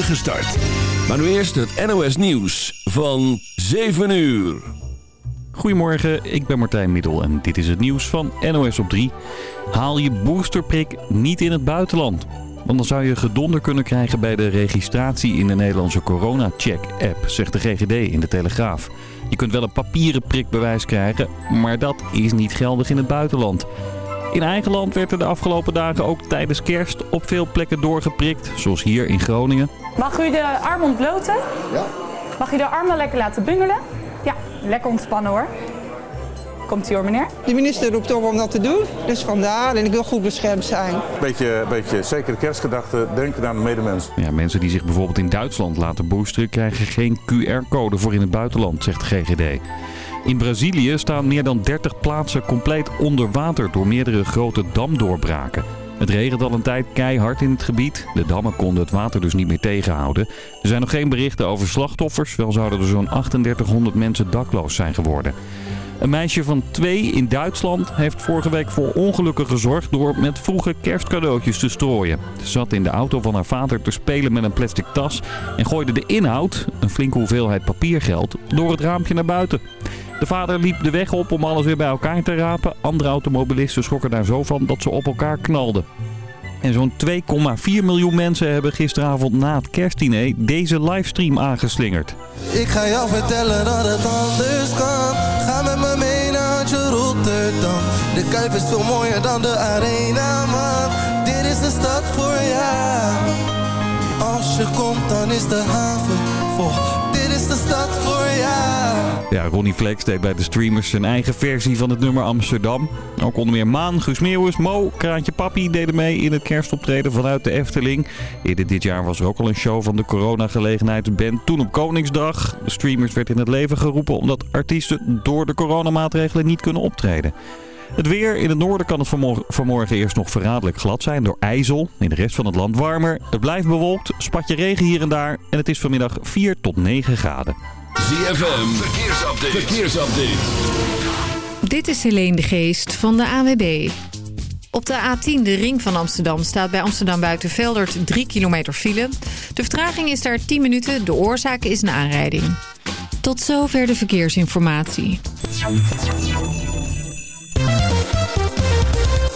start. Maar nu eerst het NOS Nieuws van 7 uur. Goedemorgen, ik ben Martijn Middel en dit is het nieuws van NOS op 3. Haal je boosterprik niet in het buitenland. Want dan zou je gedonder kunnen krijgen bij de registratie in de Nederlandse corona-check-app, zegt de GGD in de Telegraaf. Je kunt wel een papieren prikbewijs krijgen, maar dat is niet geldig in het buitenland. In eigen land werd er de afgelopen dagen ook tijdens kerst op veel plekken doorgeprikt, zoals hier in Groningen. Mag u de arm ontbloten? Ja. Mag u de armen lekker laten bungelen? Ja, lekker ontspannen hoor. Komt u hoor meneer. De minister roept op om dat te doen, dus vandaar. En ik wil goed beschermd zijn. Beetje, beetje zekere kerstgedachte, denken aan de medemens. Ja, mensen die zich bijvoorbeeld in Duitsland laten boosteren krijgen geen QR-code voor in het buitenland, zegt de GGD. In Brazilië staan meer dan 30 plaatsen compleet onder water door meerdere grote damdoorbraken. Het regent al een tijd keihard in het gebied. De dammen konden het water dus niet meer tegenhouden. Er zijn nog geen berichten over slachtoffers. Wel zouden er zo'n 3800 mensen dakloos zijn geworden. Een meisje van twee in Duitsland heeft vorige week voor ongelukken gezorgd door met vroege kerstcadeautjes te strooien. Ze zat in de auto van haar vader te spelen met een plastic tas en gooide de inhoud, een flinke hoeveelheid papiergeld, door het raampje naar buiten. De vader liep de weg op om alles weer bij elkaar te rapen. Andere automobilisten schrokken daar zo van dat ze op elkaar knalden. En zo'n 2,4 miljoen mensen hebben gisteravond na het kerstdiner deze livestream aangeslingerd. Ik ga jou vertellen dat het anders kan. Ga met me mee naar Rotterdam. De Kuip is veel mooier dan de Arena, man. Dit is de stad voor jou. Als je komt, dan is de haven vol. De stad. Ja, Ronnie Flex deed bij de streamers zijn eigen versie van het nummer Amsterdam. Ook onder meer Maan, Guus Meeuwis, Mo, Kraantje Papi deden mee in het kerstoptreden vanuit de Efteling. Eerder dit jaar was er ook al een show van de coronagelegenheidsband Toen op Koningsdag. De streamers werd in het leven geroepen omdat artiesten door de coronamaatregelen niet kunnen optreden. Het weer. In het noorden kan het vanmorgen, vanmorgen eerst nog verraderlijk glad zijn door ijzel. In de rest van het land warmer. Het blijft bewolkt, spatje regen hier en daar. En het is vanmiddag 4 tot 9 graden. ZFM, verkeersupdate. verkeersupdate. Dit is Helene de Geest van de AWB. Op de A10, de ring van Amsterdam, staat bij Amsterdam Buitenveldert 3 kilometer file. De vertraging is daar 10 minuten, de oorzaak is een aanrijding. Tot zover de verkeersinformatie.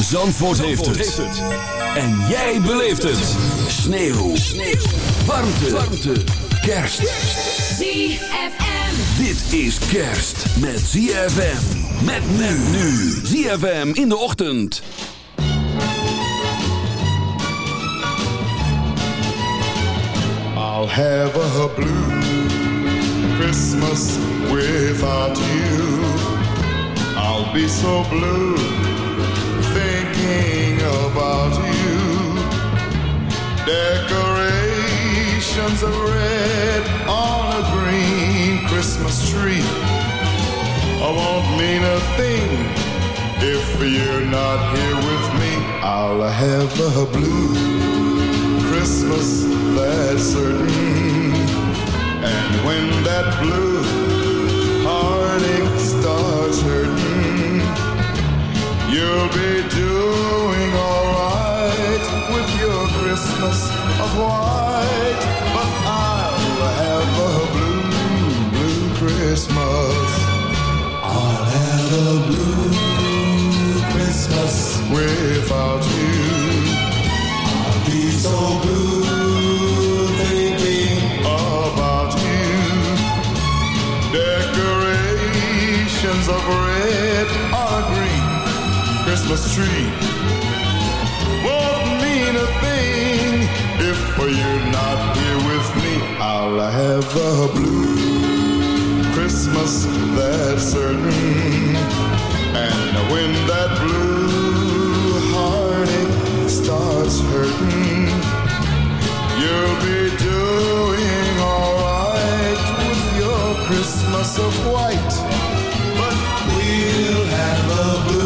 Zandvoort, heeft, het. En jij beleeft het. Sneeuw. Sneeuw. Warmte. Warmte. Kerst. ZFM. Dit is kerst met ZFM. Met men nu. ZFM in de ochtend. I'll have a blue Christmas without you. I'll be so blue thinking about you. Decorations of red on a green Christmas tree. I won't mean a thing if you're not here with me. I'll have a blue Christmas, that's certain. And when that blue heartache starts hurting, you'll be doing alright with your Christmas of white. But I'll have a blue, blue Christmas. I'll have a blue Christmas without you. I'll be so blue thinking about you. Decorations of Christmas tree won't mean a thing if you're not here with me. I'll have a blue Christmas, that's certain. And when that blue heartache starts hurting, you'll be doing alright with your Christmas of white. But we'll have a blue.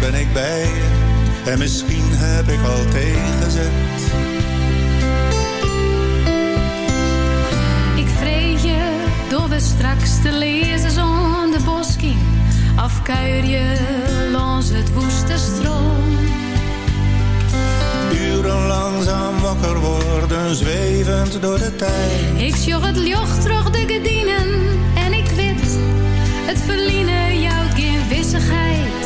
ben ik bij je en misschien heb ik al tegenzet. Ik vreet je door we straks te lezen zonder bosking. Afkuier je langs het woeste stroom. Uren langzaam wakker worden, zwevend door de tijd. Ik sjoeg het licht terug de gedienen en ik wit. Het verliezen jouw geen.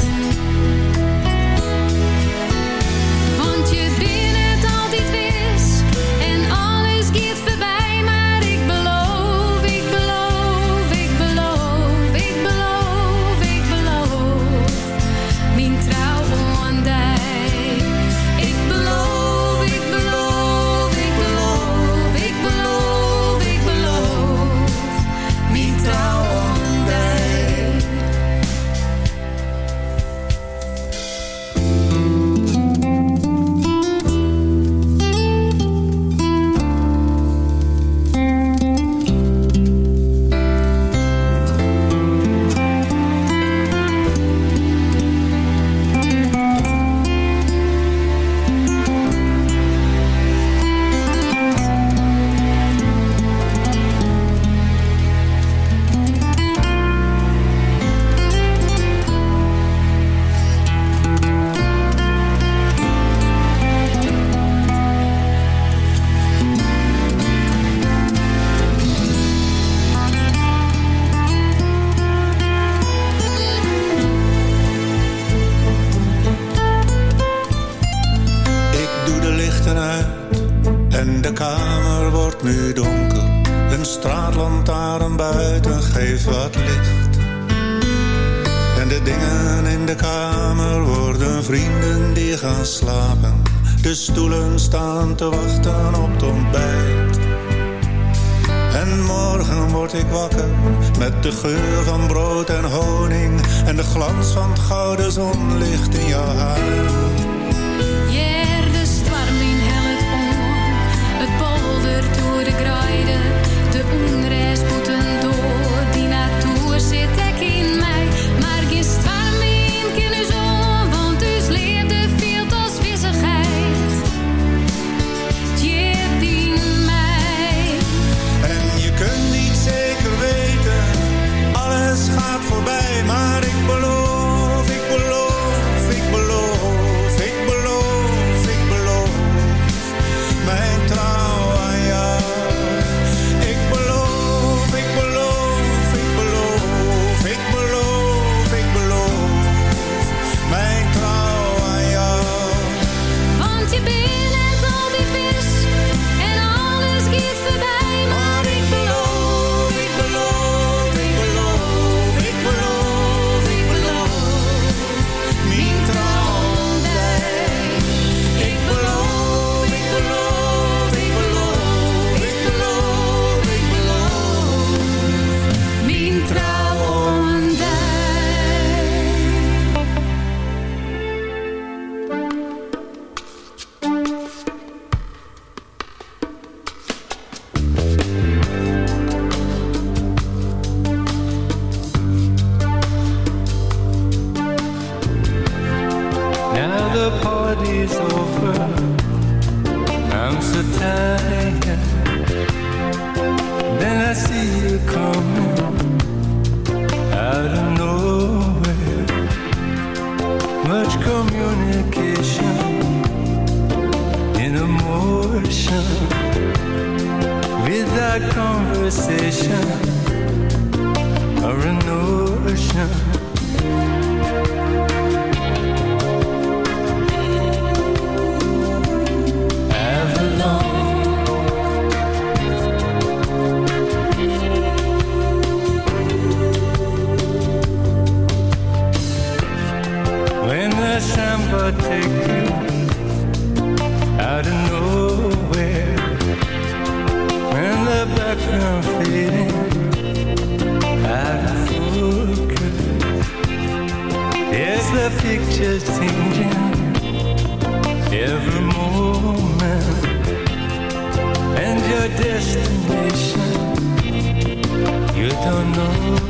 Your destination. You don't know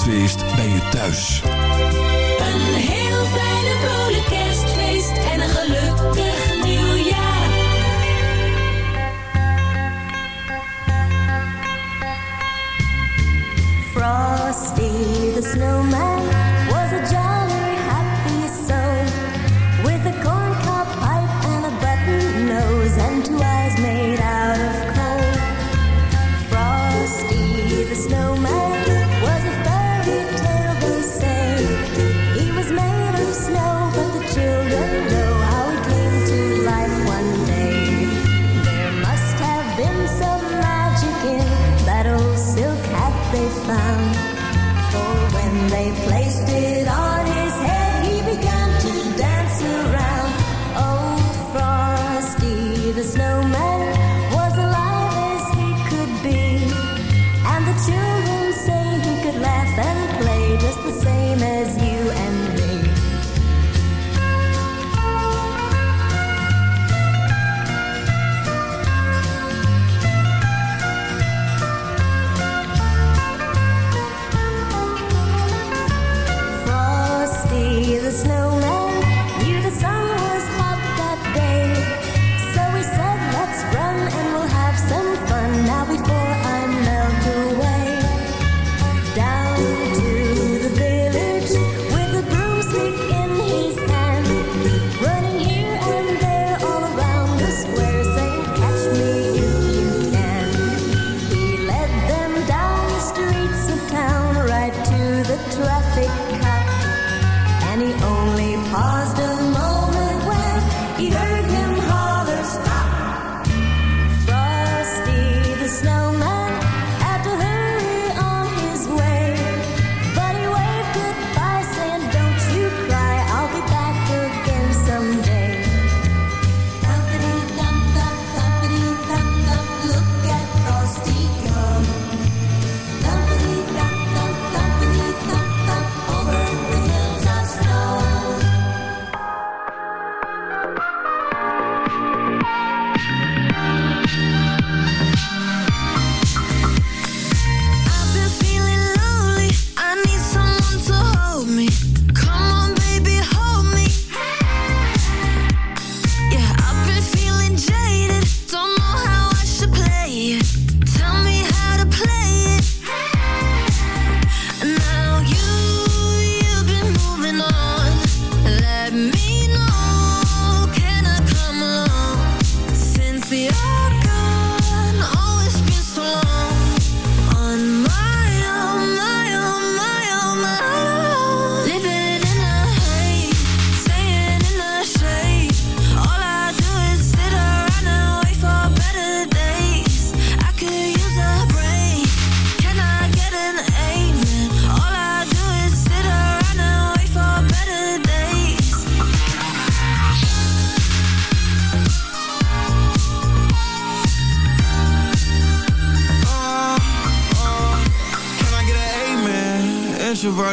kerstfeest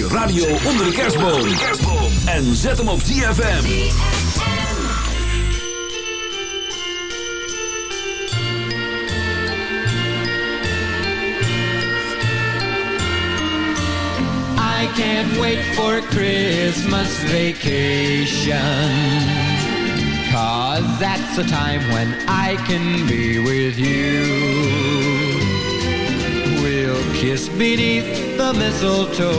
Je radio onder de kerstboom. En zet hem op ZFM. I can't wait for Christmas vacation. Cause that's the time when I can be with you. Kiss beneath the mistletoe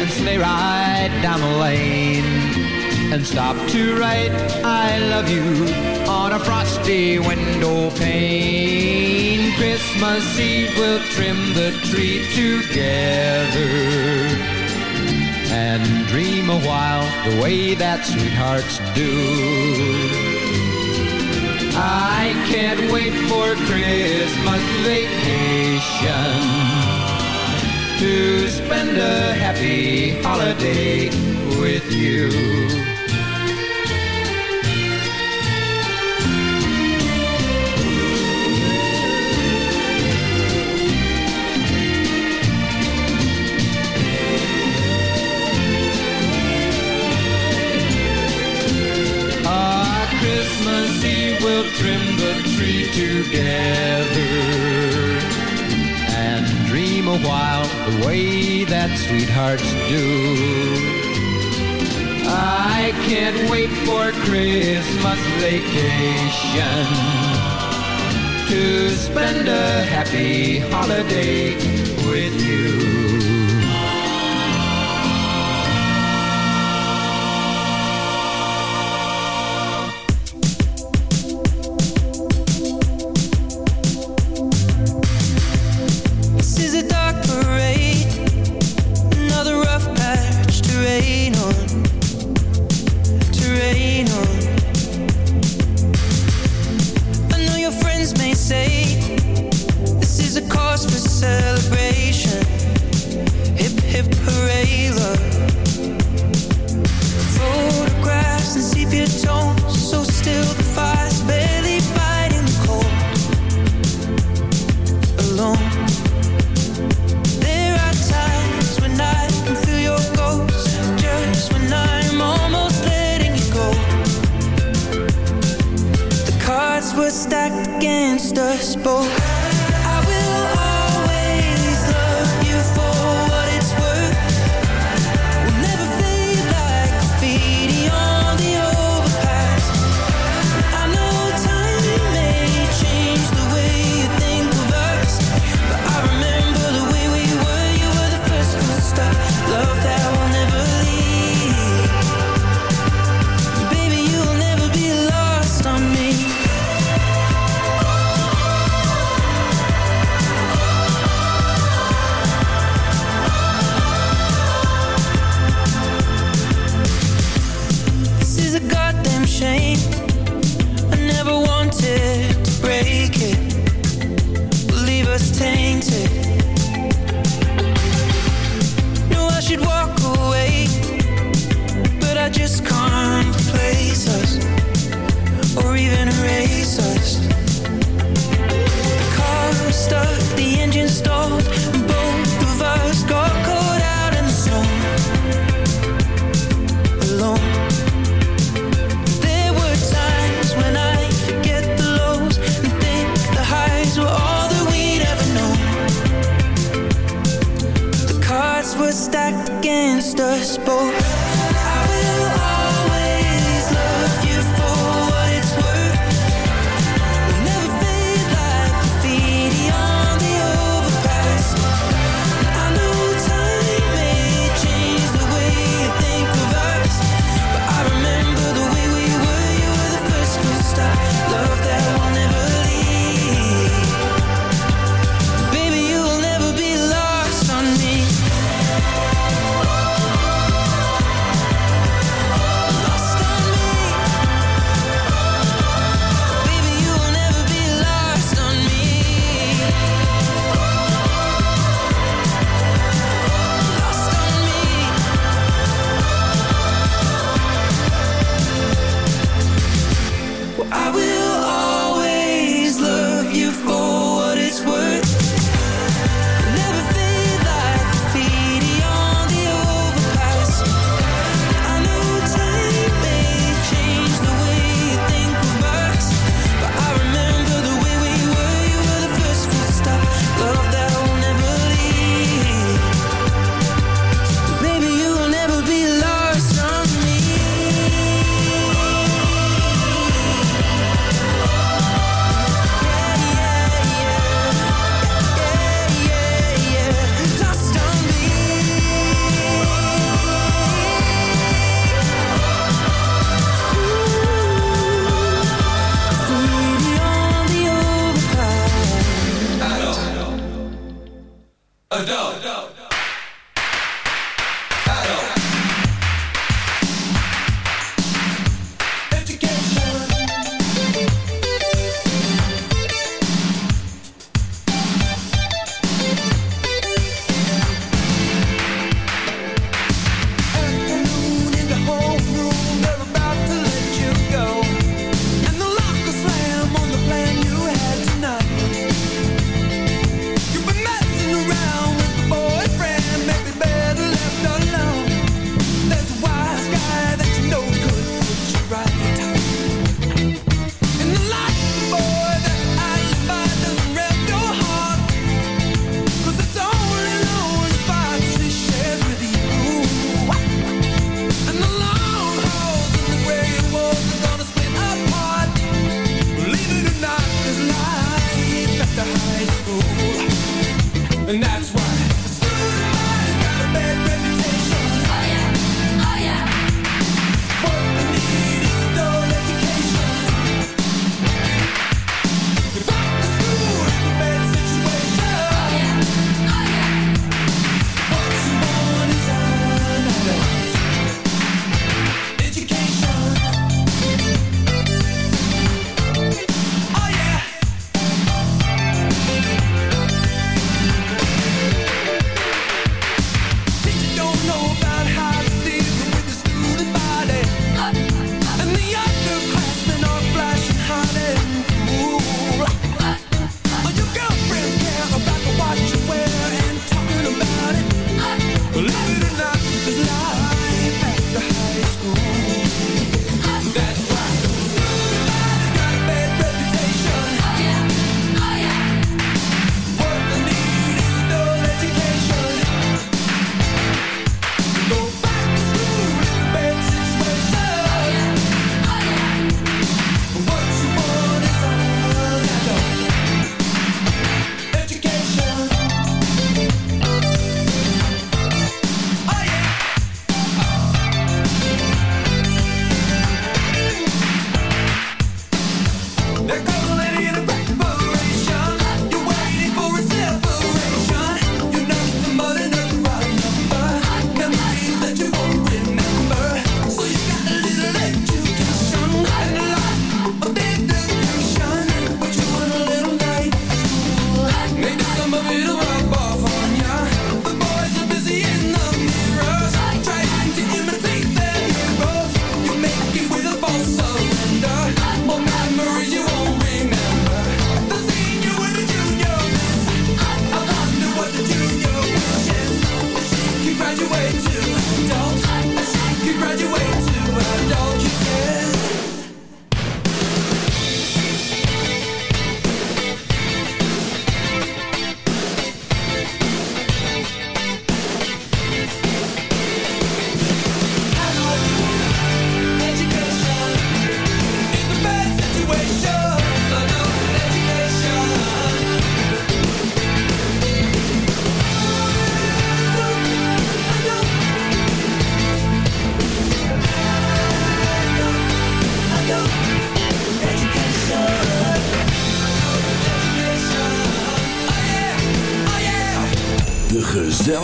and sleigh ride down the lane. And stop to write I love you on a frosty window pane. Christmas Eve we'll trim the tree together and dream a while the way that sweethearts do. I can't wait for Christmas vacation to spend a happy holiday with you. Ah, Christmas Eve we'll trim the tree together and dream a while the way that sweethearts do. I can't wait for Christmas vacation to spend a happy holiday with you.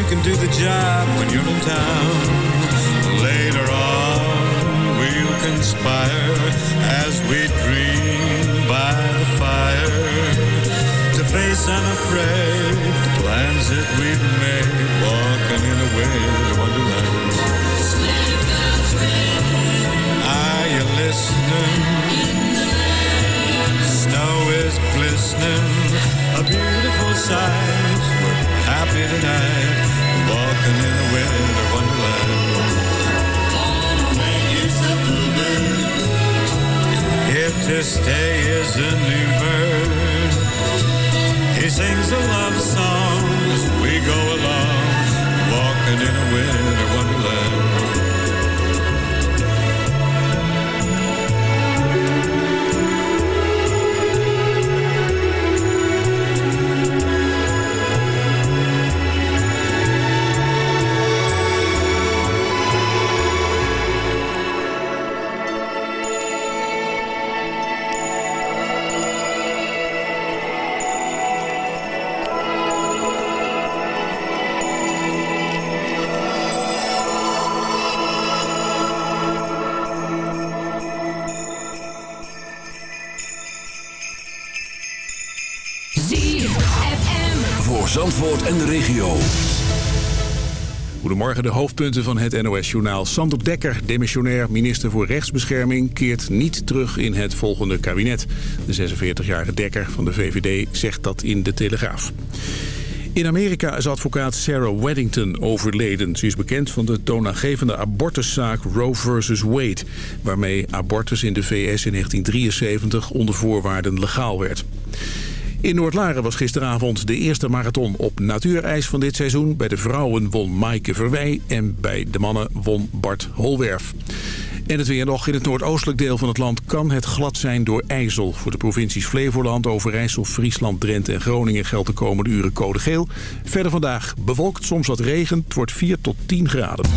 You can do the job when you're in town. Later on, we'll conspire as we dream by the fire to face unafraid the plans that we've made, walking in a winter wonderland. Are you listening? Snow is glistening, a beautiful sight. Happy tonight, walking in a winter wonderland. If to stay is a new bird, he sings a love song as we go along, walking in a winter wonderland. Goedemorgen, de hoofdpunten van het NOS-journaal. Sander Dekker, demissionair minister voor rechtsbescherming... keert niet terug in het volgende kabinet. De 46-jarige Dekker van de VVD zegt dat in De Telegraaf. In Amerika is advocaat Sarah Weddington overleden. Ze is bekend van de toonaangevende abortuszaak Roe vs. Wade... waarmee abortus in de VS in 1973 onder voorwaarden legaal werd. In Noordlaren was gisteravond de eerste marathon op natuurijs van dit seizoen. Bij de vrouwen won Maaike Verwij en bij de mannen won Bart Holwerf. En het weer nog. In het noordoostelijk deel van het land kan het glad zijn door ijzel. Voor de provincies Flevoland, Overijssel, Friesland, Drenthe en Groningen geldt de komende uren code geel. Verder vandaag bewolkt, soms wat regen. Het wordt 4 tot 10 graden.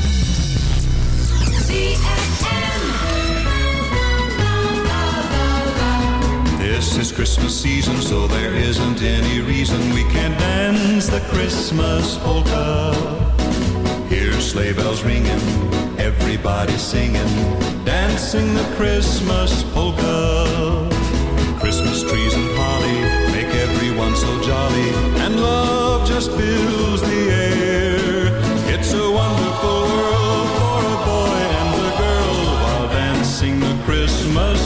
This is Christmas season, so there isn't any reason we can't dance the Christmas polka. Hear sleigh bells ringing, everybody singing, dancing the Christmas polka. Christmas trees and holly make everyone so jolly, and love just fills the air. It's a wonderful world for a boy and a girl while dancing the Christmas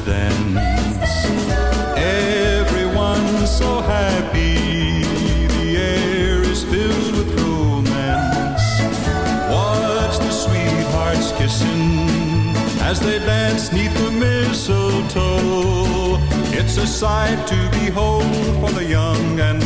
dance, dance. Everyone's so happy. The air is filled with romance. Watch the sweethearts kissing as they dance neath the mistletoe. It's a sight to behold for the young and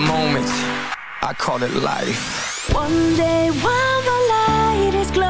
moment, I call it life. One day while the light is glowing,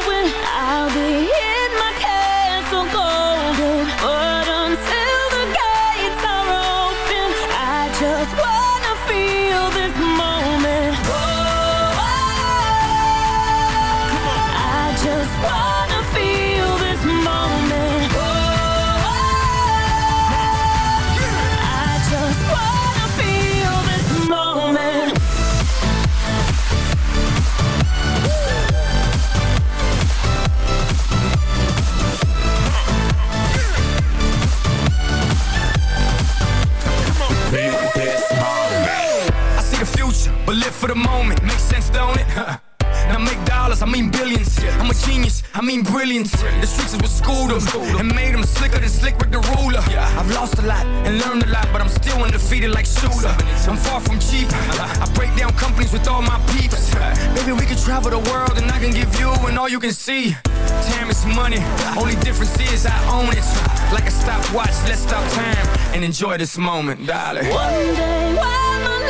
I'll be in my castle golden. But Brilliance. The streets is what schooled them and made them slicker than Slick Rick the Ruler. I've lost a lot and learned a lot, but I'm still undefeated like Shooter. I'm far from cheap. I break down companies with all my peeps. Maybe we could travel the world and I can give you and all you can see. Time is money, only difference is I own it. Like a stopwatch, let's stop time and enjoy this moment, darling. One day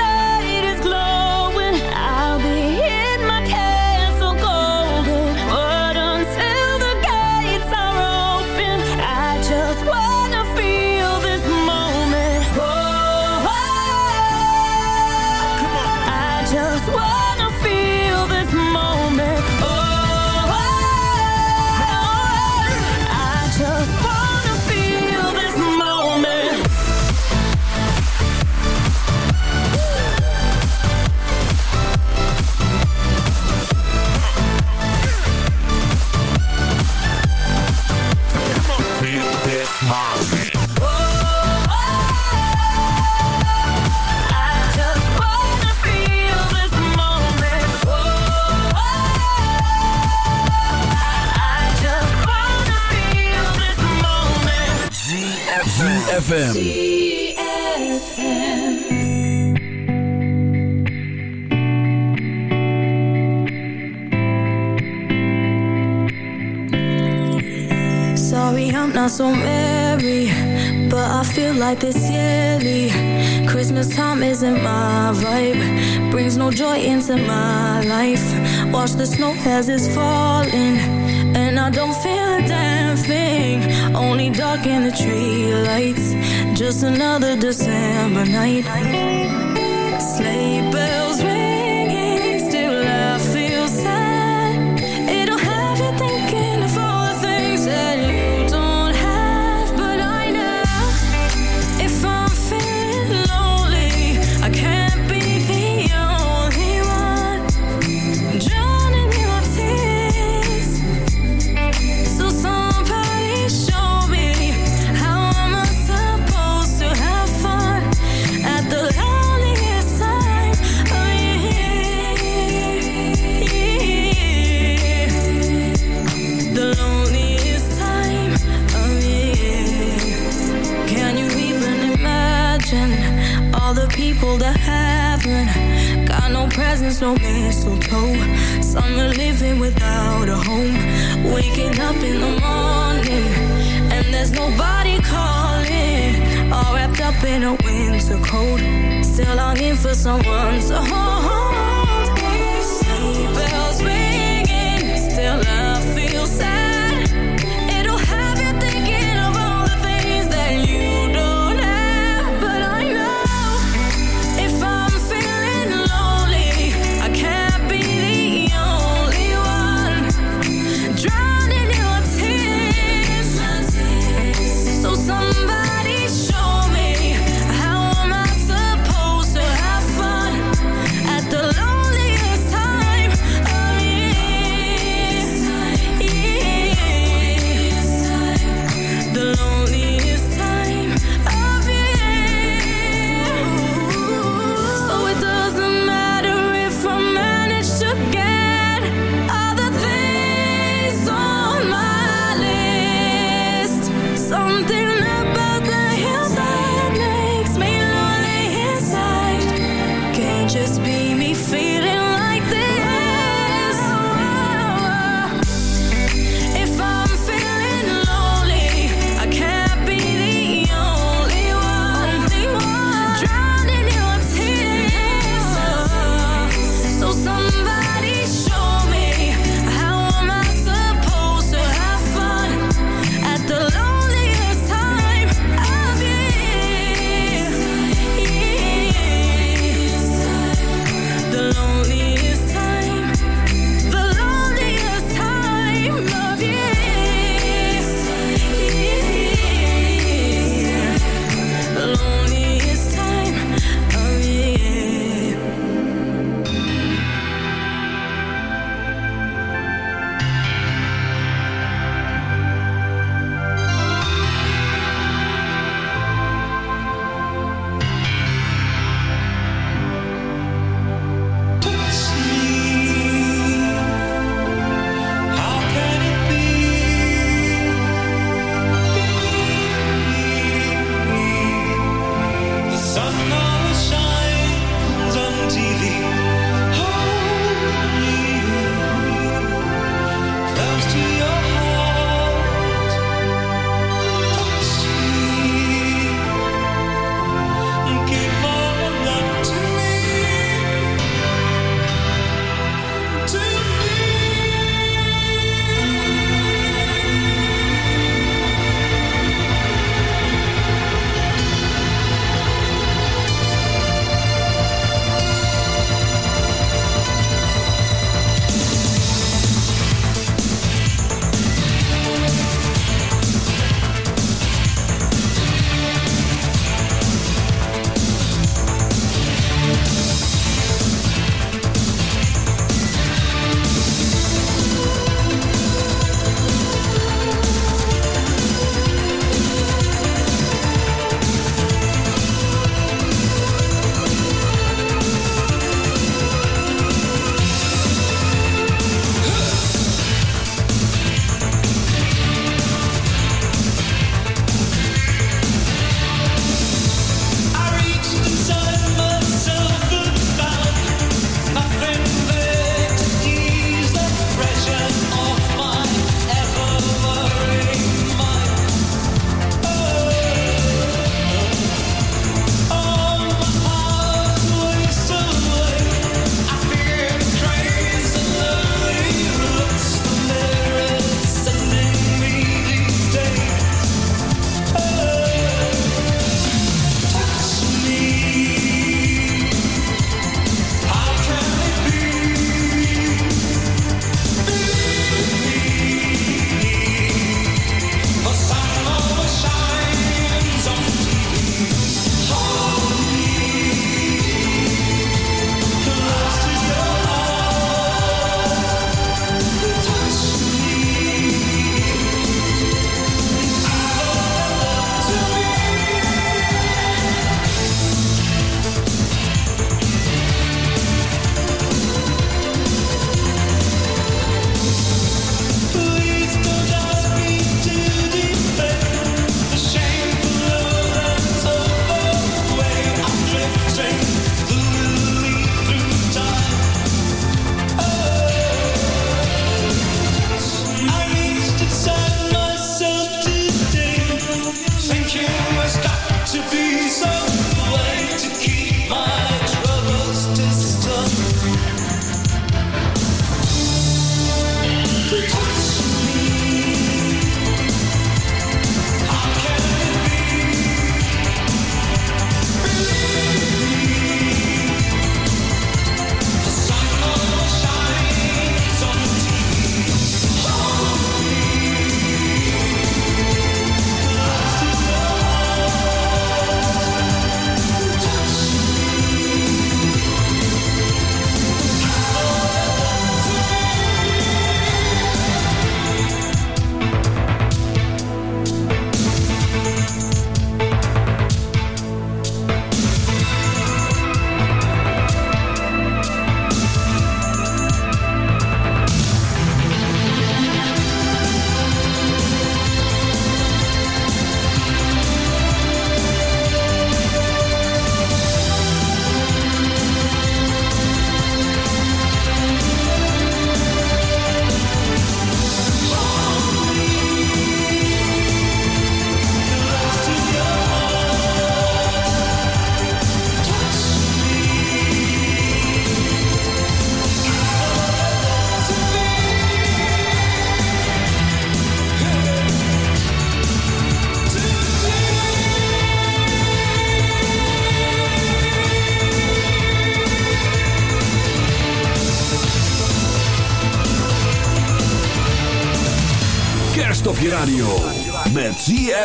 ZFM. Sorry, I'm not so merry, but I feel like this yearly. Christmas time isn't my vibe, brings no joy into my life. Watch the snow as it's falling, and I don't feel a damn thing. Only dark in the tree lights, just another December night. Sleigh bells ringing, people that haven't got no presents, no mistletoe? Some are living without a home, waking up in the morning, and there's nobody calling. All wrapped up in a winter coat, still longing for someone to hold.